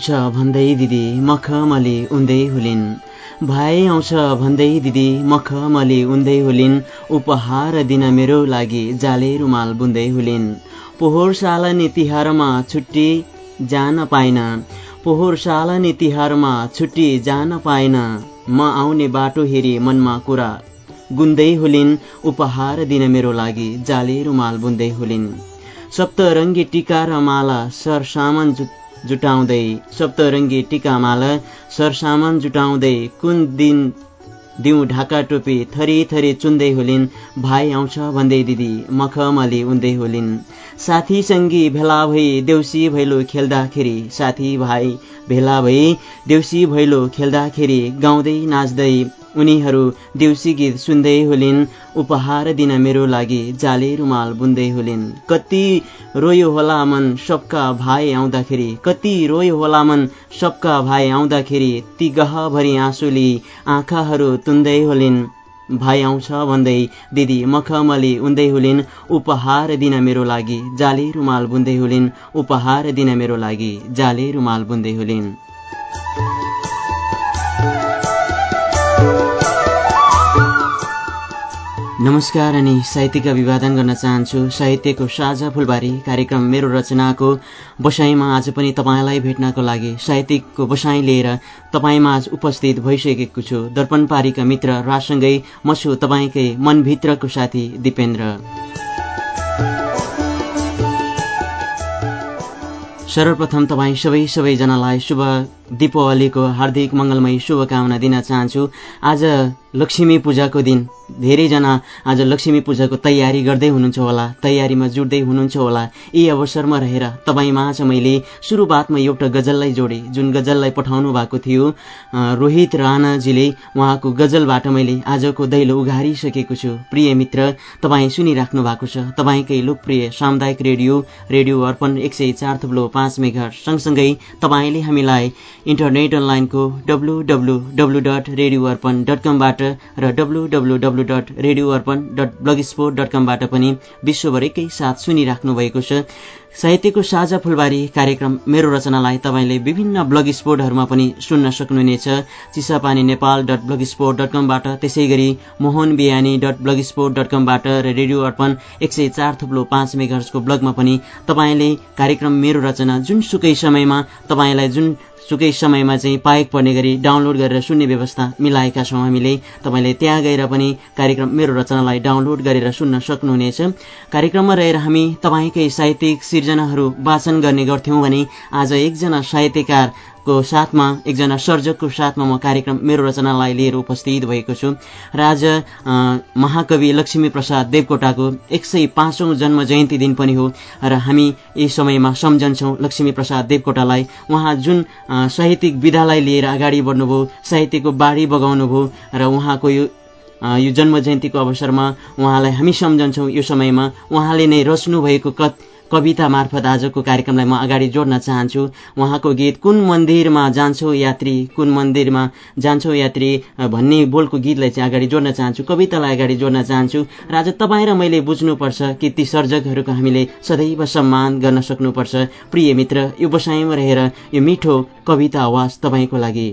आउँछ भन्दै दिदी मखमली उन्दै हुलिन्। भाइ आउँछ भन्दै दिदी मखमली उन्दै हुलिन्। उपहार दिन मेरो लागि जाले रुमाल बुन्दै हुलिन्। पोहोर साल नि तिहारमा छुट्टी जान पाइन। पोहोर साल नि तिहारमा छुट्टी जान पाइन। म आउने बाटो हेरी मनमा कुरा गुन्दै हुलिन्। उपहार दिन मेरो लागि जाले रुमाल बुन्दै हुलिन्। सप्तरङ्गी टिका र माला सरसामान जुटाउँदै सप्तरङ्गी टिकामाला सरसामान जुटाउँदै कुन दिन दिउँ ढाका टोपी थरी थरी चुन्दै होलिन् भाइ आउँछ भन्दै दिदी मखमली उन्दै होलिन्। साथी सङ्गी भेला भई देउसी भैलो खेल्दाखेरि साथी भाइ भेला भई देउसी भैलो खेल्दाखेरि गाउँदै नाच्दै उनीहरू देउसी गीत सुन्दै होलिन्। उपहार दिन मेरो लागि जाले रुमाल बुन्दै होलिन्। कति रोयो होला मन सबका भाइ आउँदाखेरि। कति रोयो होला मन सबका भाइ आउँदाखेरि। ती गहभरि आँसुली आँखाहरू तुन्दै होलिन्। भाइ आउँछ भन्दै दिदी मखमली उन्दै हुलिन्। उपहार दिन मेरो लागि जाले रुमाल बुन्दै हुलिन्। उपहार दिन मेरो लागि जाले रुमाल बुन्दै हुलिन्। नमस्कार अनि साहित्यिक अभिवादन गर्न चाहन्छु। साहित्यको साझा फुलबारी कार्यक्रम मेरो रचनाको बसाइमा आज पनि तपाईँलाई भेट्नको लागि साहित्यिकको बसाइ लिएर तपाईँमा आज उपस्थित भइसकेको छु। दर्पण पारीका मित्र राजसँगै म छु तपाईँकै मनभित्रको साथी दिपेन्द्र। सर्वप्रथम तपाईँ सबै सबैजनालाई शुभ दीपावलीको हार्दिक मङ्गलमय शुभकामना दिन चाहन्छु। आज लक्ष्मी पूजाको दिन। धेरैजना आज लक्ष्मी पूजाको तयारी गर्दै हुनुहुन्छ होला। तयारीमा जुट्दै हुनुहुन्छ होला। यी अवसरमा रहेर तपाईँमा आज मैले सुरुवातमा एउटा गजललाई जोडेँ। जुन गजललाई पठाउनु भएको थियो रोहित राणाजीले उहाँको गजलबाट मैले आजको दैलो उघारिसकेको छु। प्रिय मित्र तपाईँ सुनिराख्नु भएको छ। तपाईँकै लोकप्रिय सामुदायिक रेडियो रेडियो अर्पण एक सय चार थुप्लो पाँच मेघर सँगसँगै तपाईँले हामीलाई इन्टरनेट अनलाइनको W W W dot radio Arpan dot कमबाट र W W dot radio Arpan dot blogspot dot कमबाट पनि विश्वभरिकै साथ सुनिराख्नु भएको छ। साहित्यको साझा फुलबारी कार्यक्रम मेरो रचनालाई तपाईँले विभिन्न ब्लग स्पोर्टहरूमा पनि सुन्न सक्नुहुनेछ। Chisapani Nepal dot blogspot dot कमबाट त्यसै गरी Mohan Bihani dot blogspot dot कमबाट र रेडियो अर्पण एक सय चार थुप्लो पाँच मेघर्सको ब्लगमा पनि तपाईँले कार्यक्रम मेरो रचना जुनसुकै समयमा तपाईँलाई जुन सुकै समयमा चाहिँ पाएक पर्ने गरी डाउनलोड गरेर सुन्ने व्यवस्था मिलाएका छौँ हामीले। तपाईँले त्यहाँ गएर पनि कार्यक्रम मेरो रचनालाई डाउनलोड गरेर सुन्न सक्नुहुनेछ। कार्यक्रममा रहेर हामी तपाईँकै साहित्यिक सिर्जनाहरू वाचन गर्ने गर्थ्यौँ भने आज एकजना साहित्यकार को साथमा एकजना सर्जकको साथमा म कार्यक्रम मेरो रचनालाई लिएर उपस्थित भएको छु। र आज महाकवि लक्ष्मी प्रसाद देवकोटाको एक सय पाँचौँ जन्म जयन्ती दिन पनि हो र हामी यी समयमा सम्झन्छौँ लक्ष्मी प्रसाद देवकोटालाई। उहाँ जुन साहित्यिक विधालाई लिएर अगाडि बढ्नुभयो साहित्यको बाढी बगाउनुभयो र उहाँको यो यो जन्म जयन्तीको अवसरमा उहाँलाई हामी सम्झन्छौँ। यो समयमा उहाँले नै रच्नुभएको कत कविता मार्फत आजको कार्यक्रमलाई म अगाडि जोड्न चाहन्छु। उहाँको गीत कुन मन्दिरमा जान्छौ यात्री कुन मन्दिरमा जान्छौ यात्री भन्ने बोलको गीतलाई चाहिँ अगाडि जोड्न चाहन्छु। कवितालाई अगाडि जोड्न चाहन्छु। र आज तपाईँ र मैले बुझ्नुपर्छ कि ती सर्जकहरूको हामीले सदैव सम्मान गर्न सक्नुपर्छ। प्रिय मित्र यो बसाइमा रहेर यो मिठो कविता आवाज तपाईँको लागि।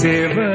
Seven.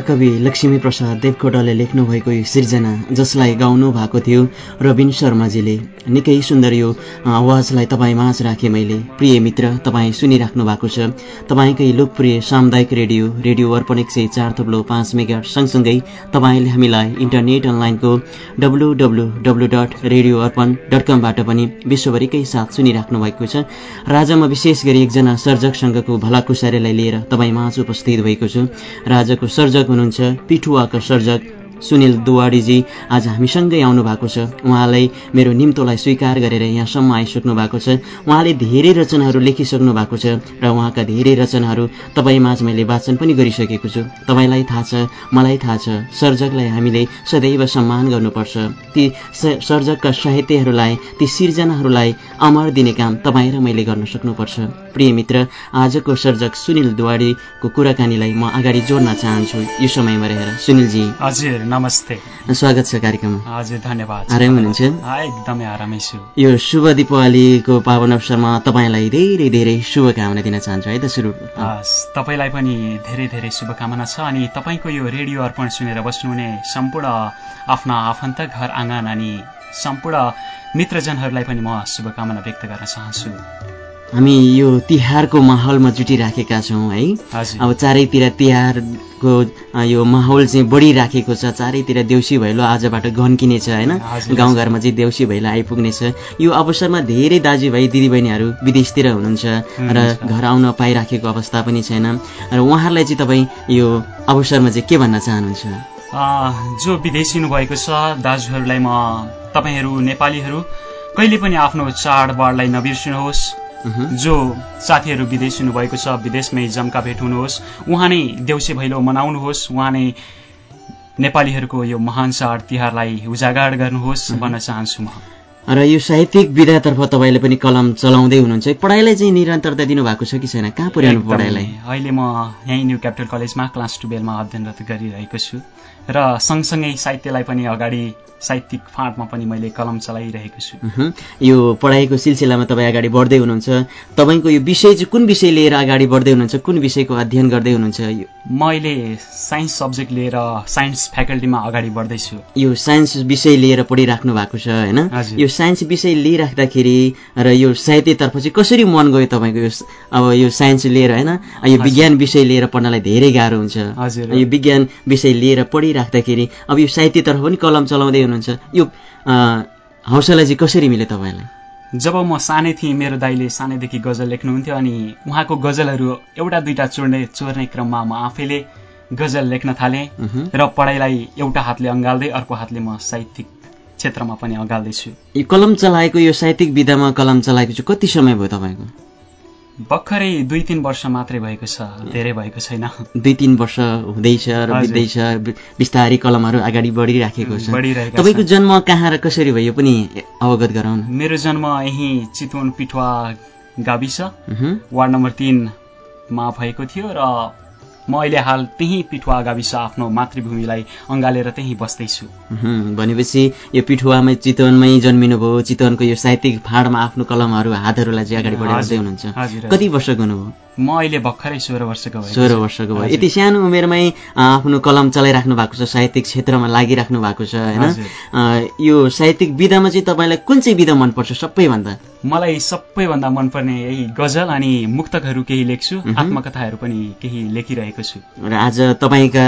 महाकवि लक्ष्मी प्रसाद देवकोटाले लेख्नुभएको यो सिर्जना जसलाई गाउनु भएको थियो रविन शर्माजीले। निकै सुन्दर यो आवाजलाई तपाईँ माझ राखेँ मैले। प्रिय मित्र तपाईँ सुनिराख्नु भएको छ। तपाईँकै लोकप्रिय सामुदायिक रेडियो रेडियो अर्पण एक सय चार थुप्लो पाँच मेगा सँगसँगै तपाईँले हामीलाई इन्टरनेट अनलाइनको W W W dot radio Arpan dot कमबाट पनि विश्वभरिकै साथ सुनिराख्नु भएको छ। राजामा विशेष गरी एकजना सर्जकसँगको भलाकुसारीलाई लिएर तपाईँ माझ उपस्थित भएको छु। राजाको सर्जक हुनुहुन्छ। पिठुवाका सर्जक सुनिल दुवाडीजी आज हामीसँगै आउनु भएको छ। उहाँलाई मेरो निम्तोलाई स्वीकार गरेर यहाँसम्म आइसक्नु भएको छ। उहाँले धेरै रचनाहरू लेखिसक्नु भएको छ र उहाँका धेरै रचनाहरू तपाईँ माझ मैले वाचन पनि गरिसकेको छु। तपाईँलाई थाहा छ मलाई थाहा छ सर्जकलाई हामीले सदैव सम्मान गर्नुपर्छ। ती सर्जकका साहित्यहरूलाई ती सिर्जनाहरूलाई अमर दिने काम तपाईँ र मैले गर्न सक्नुपर्छ। प्रिय मित्र आजको सर्जक सुनिल दुवाडीको कुराकानीलाई म अगाडि जोड्न चाहन्छु। यो समयमा रहेर। सुनिलजी। हजुर नमस्ते। स्वागत छ कार्यक्रममा। हजुर धन्यवाद। आराम हुनुहुन्छ? एकदमै आरामै छु। यो शुभ दीपावलीको पावन अवसरमा तपाईँलाई धेरै धेरै शुभकामना दिन चाहन्छु है त सुरु। तपाईँलाई पनि धेरै धेरै शुभकामना छ अनि तपाईँको यो रेडियो अर्पण सुनेर बस्नुहुने सम्पूर्ण आफ्ना आफन्त घर आँगन अनि सम्पूर्ण मित्रजनहरूलाई पनि म शुभकामना व्यक्त गर्न चाहन्छु। हामी यो तिहारको माहौलमा जुटिराखेका छौँ है। अब चारैतिर तिहारको यो माहौल चाहिँ बढिराखेको छ। चारैतिर देउसी भैलो आजबाट घन्किनेछ होइन। गाउँघरमा चाहिँ देउसी भैलो आइपुग्नेछ। यो अवसरमा धेरै दाजुभाइ दिदीबहिनीहरू विदेशतिर हुनुहुन्छ र। घर आउन पाइराखेको अवस्था पनि छैन। र उहाँहरूलाई चाहिँ तपाईँ यो अवसरमा चाहिँ के भन्न चाहनुहुन्छ? जो विदेशी हुनुभएको छ दाजुहरूलाई म तपाईँहरू नेपालीहरू कहिले पनि आफ्नो चाडबाडलाई नबिर्सिनुहोस्। जो साथीहरू विदेश हुनुभएको छ विदेशमै जम्का भेट हुनुहोस् उहाँ नै देउसे भैलो मनाउनुहोस्। उहाँ नै नेपालीहरूको यो महान चाड तिहारलाई उजागर गर्नुहोस् भन्न चाहन्छु म। र यो साहित्यिक विधातर्फ तपाईँले पनि कलम चलाउँदै हुनुहुन्छ। पढाइलाई चाहिँ निरन्तरता दिनुभएको छ कि छैन? कहाँ पुर्याउनु। पढाइलाई? अहिले म यहीँ न्यू क्यापिटल कलेजमा क्लास टुवेल्भमा अध्ययनरत गरिरहेको छु। र सँगसँगै साहित्यलाई पनि अगाडि साहित्यिक फाँटमा पनि मैले कलम चलाइरहेको छु। यो पढाइको सिलसिलामा तपाईँ अगाडि बढ्दै हुनुहुन्छ। तपाईँको यो विषय चाहिँ कुन विषय लिएर अगाडि बढ्दै हुनुहुन्छ? कुन विषयको अध्ययन गर्दै हुनुहुन्छ? यो म अहिले साइन्स सब्जेक्ट लिएर साइन्स फ्याकल्टीमा अगाडि बढ्दैछु। यो साइन्स विषय लिएर पढिराख्नु भएको छ होइन। यो साइन्स विषय लिइराख्दाखेरि र यो साहित्यतर्फ चाहिँ कसरी मन गयो तपाईँको यो अब यो साइन्स लिएर होइन? यो विज्ञान विषय लिएर पढ्नलाई धेरै गाह्रो हुन्छ। हजुर। यो विज्ञान विषय लिएर पढिराख्दाखेरि अब यो साहित्यतर्फ पनि कलम चलाउँदै हुनुहुन्छ। यो हौसला चाहिँ कसरी मिल्यो तपाईँलाई? जब म सानै थिएँ मेरो दाइले सानैदेखि गजल लेख्नुहुन्थ्यो अनि उहाँको गजलहरू एउटा दुईटा चोर्ने चोर्ने क्रममा म आफैले गजल लेख्न थालेँ। र पढाइलाई एउटा हातले अँगाल्दै अर्को हातले म साहित्यिक क्षेत्रमा पनि अँगाल्दैछु। यो कलम चलाएको यो साहित्यिक विधामा कलम चलाएको चाहिँ कति समय भयो तपाईँको? भर्खरै दुई तिन वर्ष मात्रै भएको छ धेरै भएको छैन। दुई तिन वर्ष हुँदैछ र। बित्दैछ बिस्तारै कलमहरू अगाडि बढिराखेको छ। बढिरहेका तपाईँको। जन्म कहाँ र कसरी भयो पनि अवगत गराउनु। मेरो जन्म यहीँ चितवन पिठुवा गाविस। वार्ड नम्बर तिनमा भएको थियो र म अहिले हाल त्यही पिठुवा गाविस आफ्नो मातृभूमिलाई अँगालेर त्यहीँ बस्दैछु। भनेपछि यो पिठुवामै चितवनमै जन्मिनु भयो चितवनको यो साहित्यिक फाँडमा आफ्नो कलमहरू हातहरूलाई चाहिँ अगाडि बढाउँदै हुनुहुन्छ कति वर्षको हुनुभयो म अहिले भर्खरै सोह्र वर्षको भएको सोह्र। वर्षको भयो। यति सानो उमेरमै आफ्नो कलम चलाइराख्नु भएको छ साहित्यिक क्षेत्रमा लागिराख्नु भएको छ होइन? यो साहित्यिक विधामा चाहिँ तपाईँलाई कुन चाहिँ विधा मनपर्छ सबैभन्दा? मलाई सबैभन्दा मनपर्ने यही गजल अनि मुक्तकहरू केही लेख्छु आत्मकथाहरू पनि केही लेखिरहेको छु। र आज तपाईँका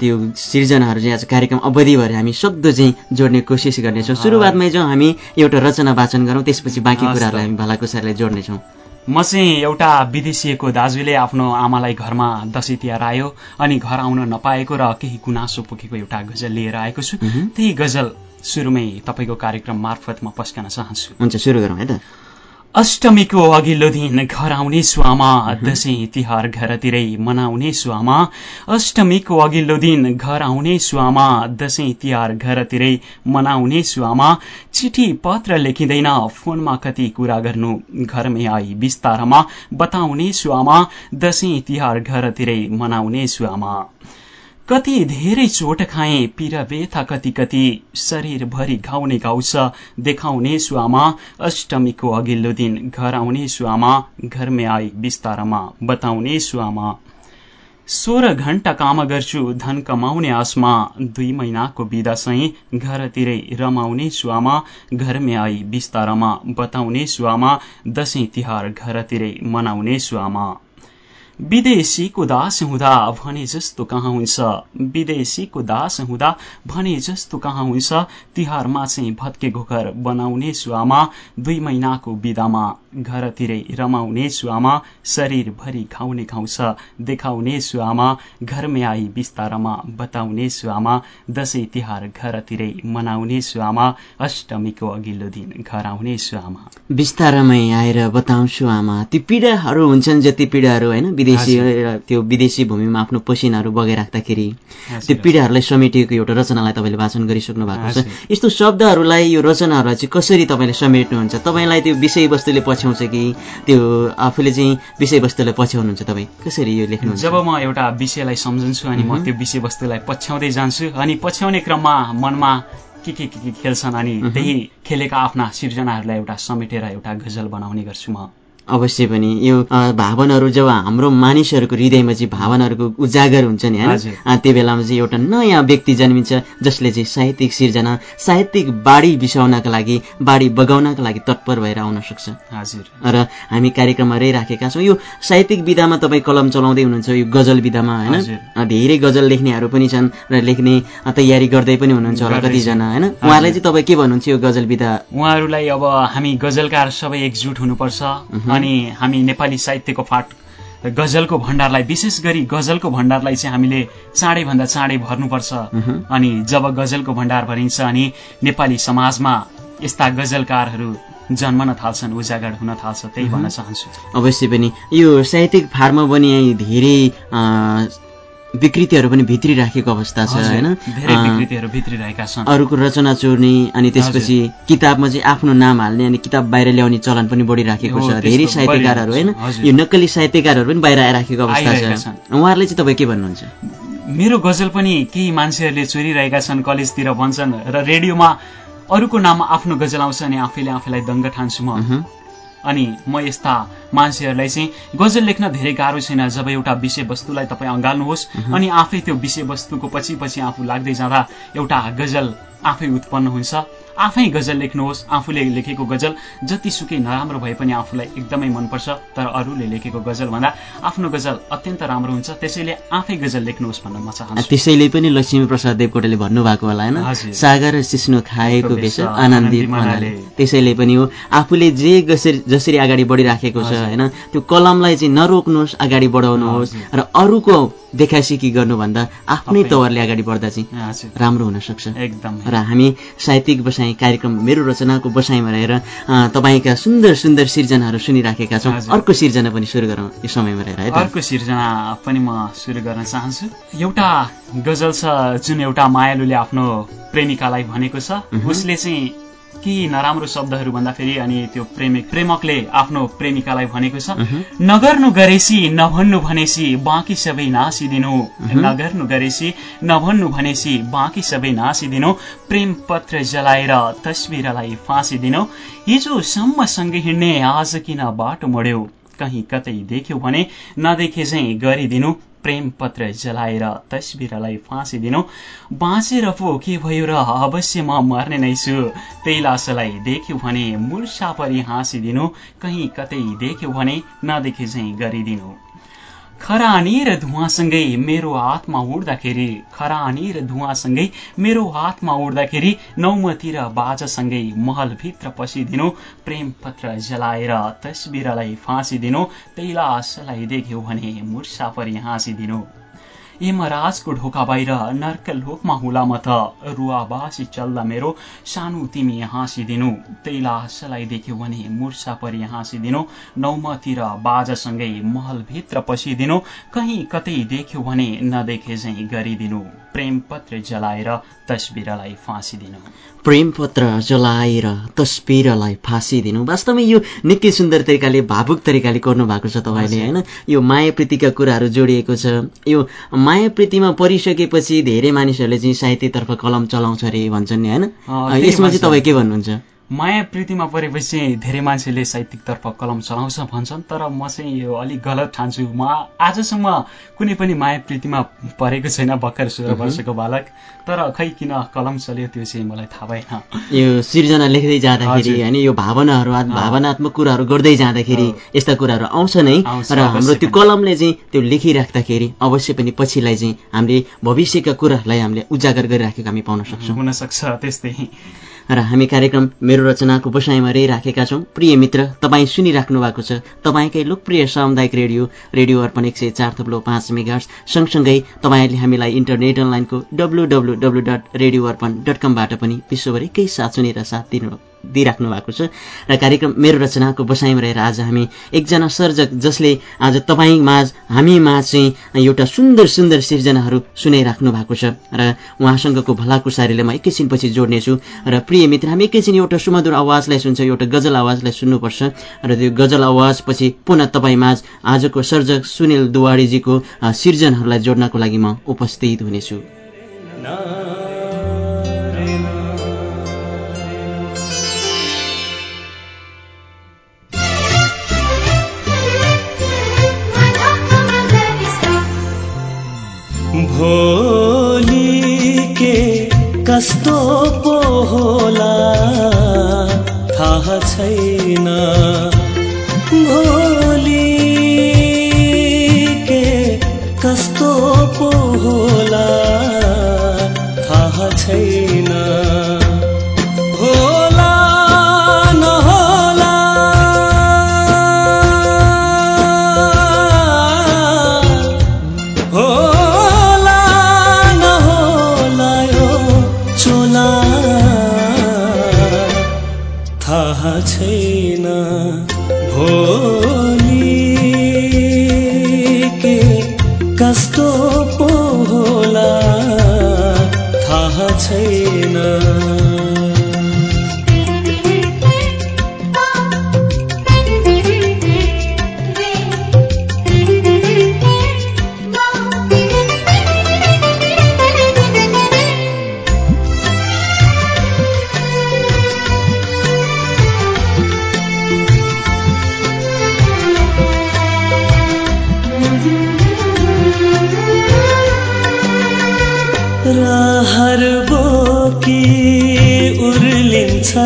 त्यो सिर्जनाहरू चाहिँ आज कार्यक्रम अवधिभर हामी सक्दो चाहिँ जोड्ने कोसिस गर्नेछौँ। सुरुवातमै जाउँ हामी एउटा रचना वाचन गरौँ त्यसपछि बाँकी। कुराहरूलाई हामी भलाकुसारलाई जोड्नेछौँ। म चाहिँ एउटा विदेशिएको दाजुले आफ्नो आमालाई घरमा दसैँ तिहार आयो अनि घर आउन नपाएको र केही गुनासो पोखेको एउटा गजल लिएर आएको छु। त्यही गजल सुरुमै तपाईँको कार्यक्रम मार्फत म पस्कन चाहन्छु। हुन्छ सुरु गरौँ है त। अष्टमीको अघिल्लो दिन घर आउने सुआमा दसैँ तिहार घरतिरै मनाउने सुआमा अष्टमीको अघिल्लो दिन घर आउने सुआमा दसैँ तिहार घरतिरै मनाउने सुआमा चिठी पत्र लेखिँदैन फोनमा कति कुरा गर्नु घरमै आई बिस्तारमा बताउने सुआमा दसैँ तिहार घरतिरै मनाउने सुआमा। कति धेरै चोट खाए पिर व्यथा कति कति शरीरभरि घाउने घाउ छ देखाउने सुआमा अष्टमीको अघिल्लो दिन घर आउने सुआमा घरमै आई बिस्तारमा बताउने सुआमा। सोह्र घण्टा काम गर्छु धन कमाउने आसमा दुई महिनाको बिदा सही घरतिरै रमाउने सुआमा घरमै आई बिस्तारमा बताउने सुआमा दसैँ तिहार घरतिरै मनाउने सुआमा। विदेशीको दास हुँदा भने जस्तो कहाँ हुन्छ? विदेशीको दास हुँदा भने जस्तो कहाँ हुन्छ? तिहारमा चाहिँ भत्के घोकर बनाउने सुआमा दुई महिनाको बिदामा घरतिरै रमाउने सुआमा शरीरभरि खाउने खाउँछ देखाउने सुआमा घरमै आई बिस्तारमा बताउने सुआमा दसैँ तिहार घरतिरै मनाउने सुआमा अष्टमीको अघिल्लो दिन घर आउने सुआमा बिस्तारमै आएर बताउँछु आमा। ती पीडाहरू हुन्छन् जति पीडाहरू होइन? विदेशी त्यो विदेशी भूमिमा आफ्नो पसिनाहरू बगाइराख्दाखेरि त्यो पीडाहरूलाई समेटिएको एउटा रचनालाई तपाईँले वाचन गरिसक्नु भएको छ। यस्तो शब्दहरूलाई यो रचनाहरूलाई चाहिँ कसरी तपाईँले समेट्नुहुन्छ? तपाईँलाई त्यो विषयवस्तुले पछ्याउँछ कि? त्यो आफूले चाहिँ विषयवस्तुलाई पछ्याउनुहुन्छ तपाईँ। कसरी यो लेख्नुहुन्छ? जब म एउटा विषयलाई सम्झन्छु अनि म त्यो विषयवस्तुलाई पछ्याउँदै जान्छु अनि पछ्याउने क्रममा मनमा के के के के खेल्छन् अनि त्यही खेलेका आफ्ना सिर्जनाहरूलाई एउटा समेटेर एउटा गजल बनाउने गर्छु म। अवश्य पनि यो भावनाहरू जब हाम्रो मानिसहरूको हृदयमा चाहिँ भावनाहरूको उजागर हुन्छ नि होइन त्यो बेलामा चाहिँ एउटा नयाँ व्यक्ति जन्मिन्छ जसले चाहिँ साहित्यिक सिर्जना साहित्यिक बाढी बिसाउनका लागि बाढी बगाउनका लागि तत्पर भएर आउन सक्छ। हजुर। र हामी कार्यक्रममा रहिराखेका छौँ। यो साहित्यिक विधामा तपाईँ कलम चलाउँदै हुनुहुन्छ यो गजल विधामा होइन? धेरै गजल लेख्नेहरू पनि छन् र लेख्ने तयारी गर्दै पनि हुनुहुन्छ होला कतिजना होइन? उहाँलाई चाहिँ तपाईँ के भन्नुहुन्छ यो गजल विधा? उहाँहरूलाई अब हामी गजलकार सबै एकजुट हुनुपर्छ। अनि हामी नेपाली साहित्यको फाट गजलको भण्डारलाई विशेष गरी गजलको भण्डारलाई चाहिँ हामीले चाँडैभन्दा चाँडै भर्नुपर्छ। अनि जब गजलको भण्डार भरिन्छ अनि नेपाली समाजमा यस्ता गजलकारहरू जन्मन थाल्छन् उजागर हुन थाल्छ त्यही भन्न चाहन्छु। अवश्य पनि। यो साहित्यिक फार्म पनि धेरै विकृतिहरू पनि भित्री राखेको अवस्था छ होइन? अरूको रचना चोर्ने अनि त्यसपछि किताबमा चाहिँ आफ्नो नाम हाल्ने अनि किताब बाहिर ल्याउने चलन पनि बढिराखेको छ। धेरै साहित्यकारहरू होइन? यो नक्कली साहित्यकारहरू पनि बाहिर आइराखेको अवस्था छ। उहाँहरूले चाहिँ तपाईँ के भन्नुहुन्छ? मेरो गजल पनि केही मान्छेहरूले चोरिरहेका छन् कलेजतिर भन्छन् र रेडियोमा अरूको नाममा आफ्नो गजल आउँछ अनि आफैले आफैलाई दङ्ग ठान्छु म। अनि म यस्ता मान्छेहरूलाई चाहिँ गजल लेख्न धेरै गाह्रो छैन जब एउटा विषयवस्तुलाई तपाईँ अँगाल्नुहोस्। अनि आफै त्यो विषयवस्तुको पछि पछि आफू लाग्दै जाँदा एउटा गजल आफै उत्पन्न हुन्छ। आफै गजल लेख्नुहोस् आफूले लेखेको गजल जतिसुकै नराम्रो भए पनि आफूलाई एकदमै मनपर्छ तर अरूले लेखेको गजल भन्दा आफ्नो गजल अत्यन्त राम्रो हुन्छ त्यसैले आफै गजल लेख्नुहोस् भन्न म चाहन्छु। त्यसैले पनि लक्ष्मी प्रसाद देवकोटाले भन्नुभएको होला होइन? सागर सिस्नु खाएको बेस आनन्दित त्यसैले पनि हो आफूले जे जसरी अगाडि बढिराखेको छ होइन? त्यो कलमलाई चाहिँ नरोक्नुहोस् अगाडि बढाउनुहोस् र अरूको देखासिकी गर्नुभन्दा आफ्नै तवरले अगाडि बढ्दा चाहिँ राम्रो हुनसक्छ एकदम। र हामी साहित्यिक बसाइ कार्यक्रम मेरो रचनाको बसाइमा रहेर तपाईँका सुन्दर सुन्दर सिर्जनाहरू सुनिराखेका छौँ। अर्को सिर्जना पनि सुरु गरौँ यो समयमा रहेर है अर्को सिर्जना पनि म सुरु गर्न चाहन्छु। एउटा गजल छ जुन एउटा मायालुले आफ्नो प्रेमिकालाई भनेको छ उसले चाहिँ केही नराम्रो शब्दहरू भन्दाखेरि अनि त्यो प्रेमिक प्रेमकले आफ्नो प्रेमिकालाई भनेको छ नगर्नु गरेसी नभन्नु भनेसी बाँकी सबै नासिदिनु। नगर्नु गरेसी नभन्नु भनेसी बाँकी सबै नासिदिनु। प्रेम पत्र जलाएर तस्विरलाई फाँसिदिनु। हिजोसम्म सँगै हिँड्ने आज किन बाटो मोड्यो? कहीँ कतै देख्यो भने नदेखे चाहिँ गरिदिनु। प्रेम पत्र जलाएर तस्बिरलाई फाँसी दिनु बाँचेर पो के भयो र अवश्य म मर्ने नै छु। त्यही लासलाई देख्यो भने मुर्सा परि हाँसिदिनु। कहीँ कतै देख्यो भने नदेखे चाहिँ गरिदिनु। खरानी र धुवासँगै मेरो हातमा उड्दाखेरि खरानी र धुवासँगै मेरो हातमा उड्दाखेरि नौमती र बाजासँगै महलभित्र पसिदिनु प्रेम पत्र जलाएर तस्बिरलाई फाँसिदिनु त्यही लासलाई देख्यो भने मुर्सा परि हाँसिदिनु। यमराजको ढोका बाहिर नर्क लोकमा हुला म त। रुवाबासी चल्दा मेरो सानो तिमी हाँसिदिनु। त्यही लासलाई देख्यो भने मुर्सा परि हाँसिदिनु। नौमतिर बाजासँगै महलभित्र पसिदिनु। कहीँ कतै देख्यो भने नदेखे झैँ गरिदिनु। प्रेम पत्र जलाएर तस्बिरलाई फाँसिदिनु। प्रेम पत्र जलाएर तस्बिरलाई फाँसिदिनु। वास्तवमै यो निकै सुन्दर तरिकाले भावुक तरिकाले गर्नु भएको छ तपाईँले होइन? यो माया प्रीतिका कुराहरू जोडिएको छ। यो माया प्रीतिमा परिसकेपछि धेरै मानिसहरूले चाहिँ साहित्यतर्फ कलम चलाउँछ अरे भन्छन् नि होइन? यसमा चाहिँ तपाईँ के भन्नुहुन्छ? माया प्रीतिमा परेपछि धेरै मान्छेले साहित्यिकतर्फ कलम चलाउँछ भन्छन् तर म चाहिँ यो अलिक गलत ठान्छु। म आजसम्म कुनै पनि माया प्रीतिमा परेको छैन भर्खर सोह्र वर्षको बालक। तर खै किन कलम चल्यो त्यो चाहिँ मलाई थाहा भएन। यो सिर्जना लेख्दै जाँदाखेरि होइन यो भावनाहरू भावनात्मक कुराहरू गर्दै जाँदाखेरि यस्ता कुराहरू आउँछ नै। र हाम्रो त्यो कलमले चाहिँ त्यो लेखिराख्दाखेरि अवश्य पनि पछिलाई चाहिँ हामीले भविष्यका कुराहरूलाई हामीले उजागर गरिराखेको हामी पाउन सक्छौँ। हुनसक्छ त्यस्तै। र हामी कार्यक्रम मेरो रचनाको बसाइमा रहिराखेका छौँ। प्रिय मित्र तपाईँ सुनिराख्नु भएको छ तपाईँकै लोकप्रिय सामुदायिक रेडियो रेडियो अर्पण एक सय चार थप्लो पाँच मेगार्स सँगसँगै तपाईँहरूले हामीलाई इन्टरनेट अनलाइनको W W W dot radio Arpan dot कमबाट पनि विश्वभरिकै साथ सुनेर साथ दिनु दिइराख्नु भएको छ। र कार्यक्रम मेरो रचनाको बसाइमा रहेर आज हामी एकजना सर्जक जसले आज तपाईँ माझ हामी माझ चाहिँ एउटा सुन्दर सुन्दर सिर्जनाहरू सुनाइराख्नु भएको छ। र उहाँसँगको भलाकुसारीले म एकैछिनपछि जोड्नेछु र प्रिय मित्र हामी एकैछिन एउटा सुमधुर आवाजलाई सुन्छ एउटा गजल आवाजलाई सुन्नुपर्छ। र त्यो गजल आवाजपछि पुनः तपाईँ माझ आजको सर्जक सुनिल दुवाडीजीको सिर्जनहरूलाई जोड्नको लागि म उपस्थित हुनेछु। होली के कस्तो पो होला थाहा छैन।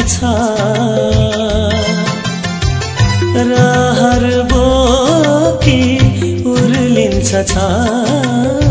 छ। रहर बोकी उर्लिन्छ छ।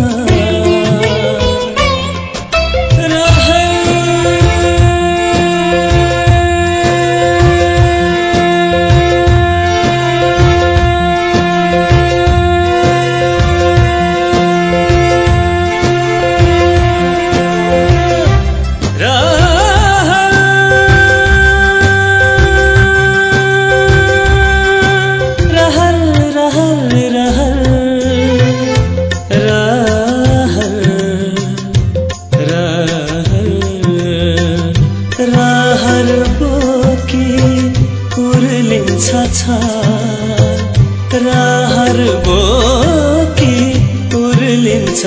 छ रहर बोकी उर्लिन्छ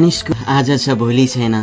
मानिसको आज छ भोलि छैन।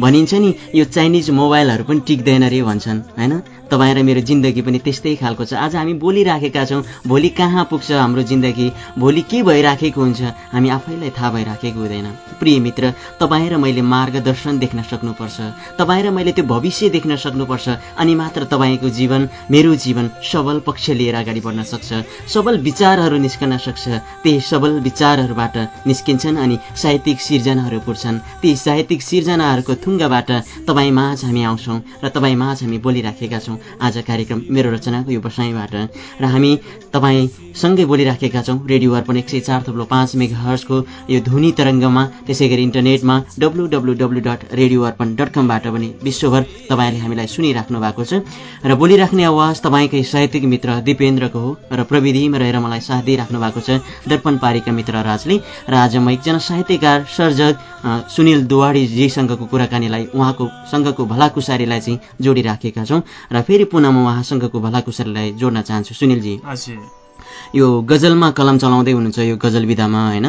भनिन्छ नि यो चाइनिज मोबाइलहरू पनि टिक्दैन रे भन्छन् होइन? तपाईँ र मेरो जिन्दगी पनि त्यस्तै खालको छ। आज हामी बोलिराखेका छौँ। भोलि कहाँ पुग्छ हाम्रो जिन्दगी? भोलि के भइराखेको हुन्छ? हामी आफैलाई थाहा भइराखेको हुँदैन। प्रिय मित्र तपाईँ र मैले मार्गदर्शन देख्न सक्नुपर्छ। तपाईँ र मैले त्यो भविष्य देख्न सक्नुपर्छ। अनि मात्र तपाईँको जीवन मेरो जीवन सबल पक्ष लिएर अगाडि बढ्न सक्छ। सबल विचारहरू निस्कन सक्छ। त्यही सबल विचारहरूबाट निस्किन्छन् अनि साहित्यिक सिर्जनाहरू पुर्छन्। ती साहित्यिक सिर्जनाहरूको थुङ्गाबाट तपाईँ माझ हामी आउँछौँ र तपाईँ माझ हामी बोलिराखेका छौँ। आज कार्यक्रम मेरो रचनाको यो बसाइबाट। र हामी तपाईँसँगै बोलिराखेका छौँ रेडियो अर्पण एक सय चार थप्लो पाँच मेगा हर्सको यो ध्वनि तरङ्गमा त्यसै गरी इन्टरनेटमा W W W dot radio Arpan dot कमबाट पनि विश्वभर तपाईँले हामीलाई सुनिराख्नु भएको छ। र बोलिराख्ने आवाज तपाईँकै साहित्यिक मित्र दिपेन्द्रको हो र प्रविधिमा रहेर मलाई साथ दिइराख्नु भएको छ दर्पण पारीका मित्र राजले। र आज म एकजना साहित्यकार सर्जक सुनिल दुवाडीजीसँगको कुराकानीलाई उहाँको सँगको भलाकुसारीलाई चाहिँ जोडिराखेका छौँ। र फेरि पुनः म उहाँसँगको भलाकुसारीलाई जोड्न चाहन्छु। सुनिलजी। हजुर। यो गजलमा कलम चलाउँदै हुनुहुन्छ यो गजल विधामा होइन?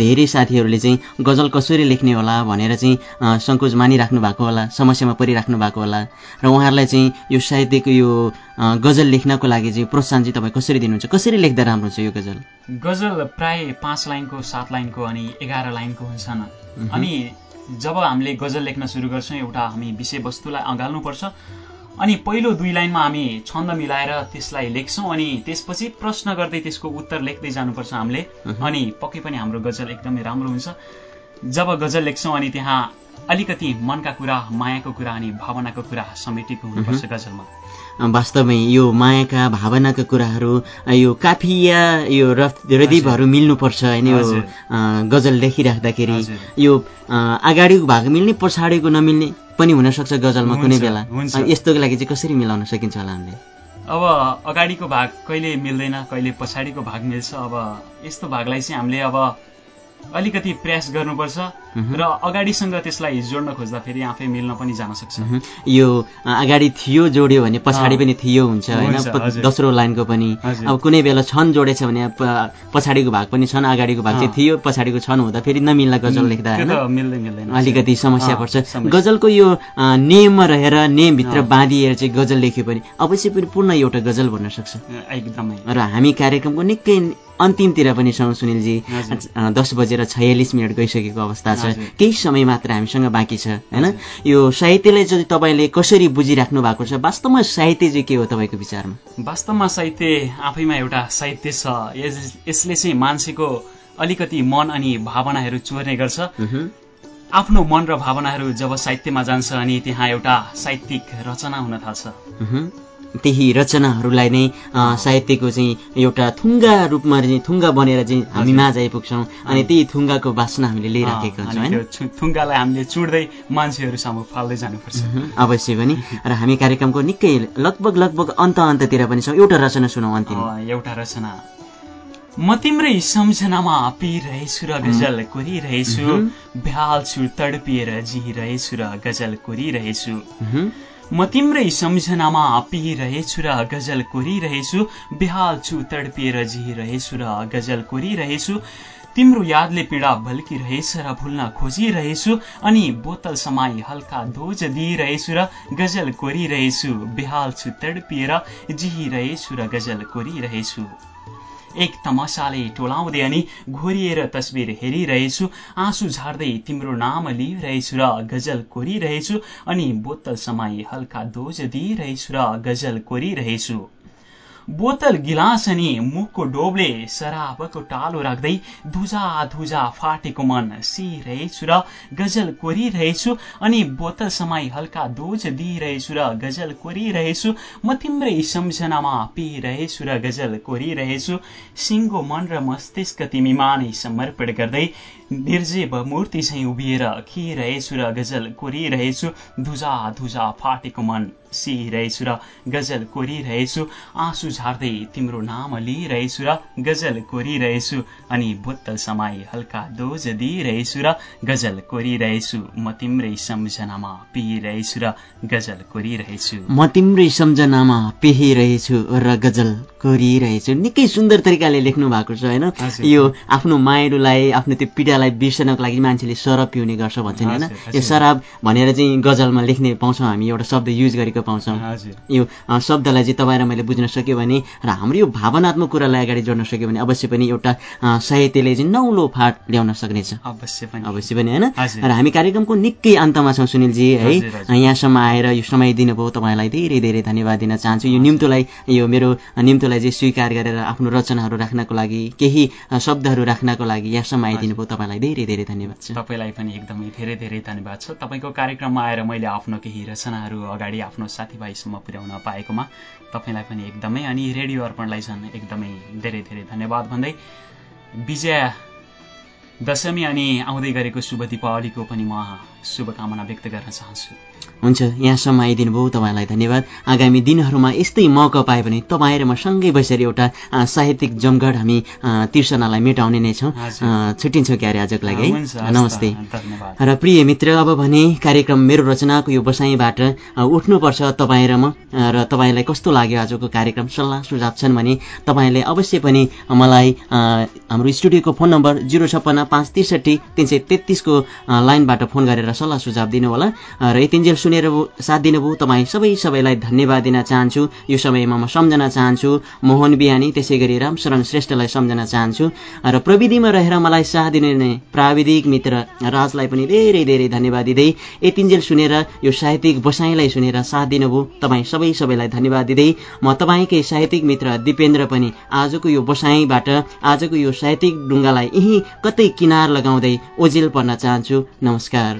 धेरै साथीहरूले चाहिँ गजल कसरी लेख्ने होला भनेर चाहिँ सङ्कोच मानिराख्नु भएको होला समस्यामा परिराख्नु भएको होला र उहाँहरूलाई चाहिँ यो साहित्यको यो गजल लेख्नको लागि चाहिँ प्रोत्साहन चाहिँ तपाईँ कसरी दिनुहुन्छ? कसरी लेख्दा राम्रो हुन्छ यो गजल? गजल प्राय पाँच लाइनको सात लाइनको अनि एघार लाइनको हुन्छन्। अनि जब हामीले गजल लेख्न सुरु गर्छौँ एउटा हामी विषयवस्तुलाई अँगाल्नुपर्छ। अनि पहिलो दुई लाइनमा हामी छन्द मिलाएर त्यसलाई लेख्छौँ अनि त्यसपछि प्रश्न गर्दै त्यसको उत्तर लेख्दै जानुपर्छ हामीले। अनि पक्कै पनि हाम्रो गजल एकदमै राम्रो हुन्छ। जब गजल लेख्छौँ अनि त्यहाँ अलिकति मनका कुरा मायाको कुरा अनि भावनाको कुरा समेटेको हुनुपर्छ गजलमा। वास्तवमै यो मायाका भावनाका कुराहरू यो काफिया यो रदीपहरू मिल्नुपर्छ होइन यो गजल लेखिराख्दाखेरि। यो अगाडिको भाग मिल्ने पछाडिको नमिल्ने पनि हुनसक्छ गजलमा कुनै बेला। यस्तोको लागि चाहिँ कसरी मिलाउन सकिन्छ होला हामीले? अब अगाडिको भाग कहिले मिल्दैन कहिले पछाडिको भाग मिल्छ अब यस्तो भागलाई चाहिँ हामीले अब अलिकति प्रयास गर्नुपर्छ र अगाडिसँग त्यसलाई जोड्न खोज्दा फेरि आफै मिल्न पनि जान सक्छ। यो अगाडि थियो जोड्यो भने पछाडि। पनि थियो हुन्छ होइन। दोस्रो लाइनको पनि। अब कुनै बेला छन् जोडेछ भने पछाडिको भाग पनि छन् अगाडिको भाग चाहिँ। थियो पछाडिको छन् हुँदा फेरि नमिल्ला गजल लेख्दा होइन अलिकति समस्या पर्छ। गजलको यो नियममा रहेर नियमभित्र। बाँधिएर चाहिँ गजल लेख्यो भने अवश्य पनि पूर्ण एउटा गजल बन्न सक्छ एकदमै र हामी कार्यक्रमको निकै अन्तिमतिर पनि छौँ सुनिलजी। दस बजेर छयालिस मिनट गइसकेको अवस्था छ। केही समय मात्र हामीसँग बाँकी छ होइन? यो साहित्यलाई चाहिँ तपाईँले कसरी बुझिराख्नु भएको छ वास्तवमा साहित्य चाहिँ के हो तपाईँको विचारमा? वास्तवमा साहित्य आफैमा एउटा साहित्य छ। यस- यसले चाहिँ मान्छेको अलिकति मन अनि भावनाहरू चोर्ने गर्छ। आफ्नो मन र भावनाहरू जब साहित्यमा जान्छ अनि त्यहाँ एउटा साहित्यिक रचना हुन थाल्छ। त्यही रचनाहरूलाई नै साहित्यको चाहिँ एउटा थुङ्गा रूपमा चाहिँ थुङ्गा बनेर चाहिँ हामी माझ आइपुग्छौँ। अनि त्यही थुङ्गाको बासना हामीले लिइराखेका हुन्छौँ थुङ्गालाई हामीले चुड्दै मान्छेहरू सामु फाल्दै जानुपर्छ। अवश्य पनि। र हामी कार्यक्रमको निकै लगभग लगभग अन्त अन्ततिर पनि छौँ। एउटा रचना सुनौ अन्तिम। अँ, एउटा रचना। म तिम्रै सम्झनामा पिरहेछु र गजल कोरिरहेछु। भ्याल छु तडपिएर जिरहेछु र गजल कोरिरहेछु। म तिम्रै सम्झनामा पिरहेछु र गजल कोरिरहेछु बेहाल छु तडपिएर जिरहेछु र गजल कोरिरहेछु। तिम्रो यादले पीडा भल्किरहेछ र भुल्न खोजिरहेछु अनि बोतल समाई हल्का धोज दिइरहेछु र गजल कोरिरहेछु बेहाल छु तडपिएर जिहिरहेछु र गजल कोरिरहेछु। एक तमासाले टोलाउँदै अनि घोरिएर तस्बिर हेरिरहेछु। आँसु झार्दै तिम्रो नाम लिइरहेछु र गजल कोरिरहेछु अनि बोतल समाई हल्का दोज दिइरहेछु र गजल कोरिरहेछु। बोतल गिलास अनि मुखको डोबले शराबको टालो राख्दै धुजा धुजा फाटेको मन सिरहेछु र गजल कोरिरहेछु अनि बोतल समाई हल्का दोज दिइरहेछु र गजल कोरिरहेछु। म तिम्रै सम्झनामा पिरहेछु र गजल कोरिरहेछु। सिङ्गो मन र मस्तिष्क तिमीमा नै समर्पण गर्दै निर्जीव मूर्ति चाहिँ उभिएर खिरहेछु र गजल कोरिरहेछु। धुजा धुजा फाटेको मन सिरहेछु र गजल कोरिरहेछु। आँसु झार्दै तिम्रो नाम लिइरहेछु र गजल कोरिरहेछु। अनि बोतल समाई हल्का दोज दिइरहेछु र गजल कोरिरहेछु। म तिम्रै सम्झनामा पिहिरहेछु र गजल कोरिरहेछु। म तिम्रै सम्झनामा पेहिरहेछु र गजल कोरिरहेछु। निकै सुन्दर तरिकाले लेख्नु भएको छ होइन। यो आफ्नो माइडुलाई आफ्नो त्यो पीडालाई बिर्सनको लागि मान्छेले सरब पिउने गर्छ भन्छन् होइन? हजुर, हजुर। यो शराब भनेर चाहिँ गजलमा लेख्ने पाउँछौँ हामी एउटा शब्द युज गरेको पाउँछौँ। यो शब्दलाई चाहिँ तपाईँ र मैले बुझ्न सक्यो भने र हाम्रो यो भावनात्मक कुरालाई अगाडि जोड्न सक्यो भने अवश्य पनि एउटा साहित्यले चाहिँ नौलो फाट ल्याउन सक्नेछ। अवश्य पनि। अवश्य पनि होइन। र हामी कार्यक्रमको निकै अन्तमा छौँ सुनिलजी है। यहाँसम्म आएर यो समय दिनुभयो तपाईँलाई धेरै धेरै धन्यवाद दिन चाहन्छु। यो निम्तोलाई यो मेरो निम्तोलाई चाहिँ स्वीकार गरेर आफ्नो रचनाहरू राख्नको लागि केही शब्दहरू राख्नको लागि यहाँसम्म आइदिनु भयो तपाईँलाई धेरै धेरै धन्यवाद छ। तपाईँलाई पनि एकदमै धेरै धेरै धन्यवाद छ। तपाईँको कार्यक्रममा आएर मैले आफ्नो केही रचनाहरू अगाडि आफ्नो साथीभाइसम्म पुर्याउन पाएकोमा तपाईँलाई पनि एकदमै अनि रेडियो अर्पणलाई झन् एकदमै धेरै धेरै धन्यवाद भन्दै विजया दशमी अनि आउँदै गरेको शुभ दीपावलीको पनि म शुभकामना व्यक्त गर्न चाहन्छु। हुन्छ यहाँसम्म आइदिनु भयो तपाईँलाई धन्यवाद। आगामी दिनहरूमा यस्तै मौका पायो भने तपाईँ र म सँगै बसेर एउटा साहित्यिक जमघट हामी तिर्सनालाई मेटाउने नै छौँ। छुट्टिन्छौँ क्यारे आजको लागि। है नमस्ते। र प्रिय मित्र अब भने कार्यक्रम मेरो रचनाको यो बसाइँबाट उठ्नुपर्छ तपाईँ र म। र तपाईँलाई कस्तो लाग्यो आजको कार्यक्रम? सल्लाह सुझाव छन् भने तपाईँले अवश्य पनि मलाई हाम्रो स्टुडियोको फोन नम्बर जिरो छप्पन्न पाँच त्रिसठी तिन सय तेत्तिसको लाइनबाट फोन गरेर सल्लाह सुझाव दिनुहोला। र यतिन्जेल सुनेर साथ दिनुभयो तपाईँ सबै सबैलाई धन्यवाद दिन चाहन्छु। यो समयमा म सम्झन चाहन्छु। मोहन बिहानी त्यसै गरी रामशरण श्रेष्ठलाई सम्झन चाहन्छु। र प्रविधिमा रहेर मलाई साथ दिने प्राविधिक मित्र राजलाई पनि धेरै धेरै धन्यवाद दिँदै यतिन्जेल सुनेर यो साहित्यिक बसाइँलाई सुनेर साथ दिनुभयो। तपाईँ सबै सबैलाई धन्यवाद दिँदै म तपाईँकै साहित्यिक मित्र दिपेन्द्र पनि आजको यो बसाइँबाट आजको यो साहित्यिक ढुङ्गालाई यहीँ कतै किनार लगाउँदै ओझेल पर्न चाहन्छु। नमस्कार।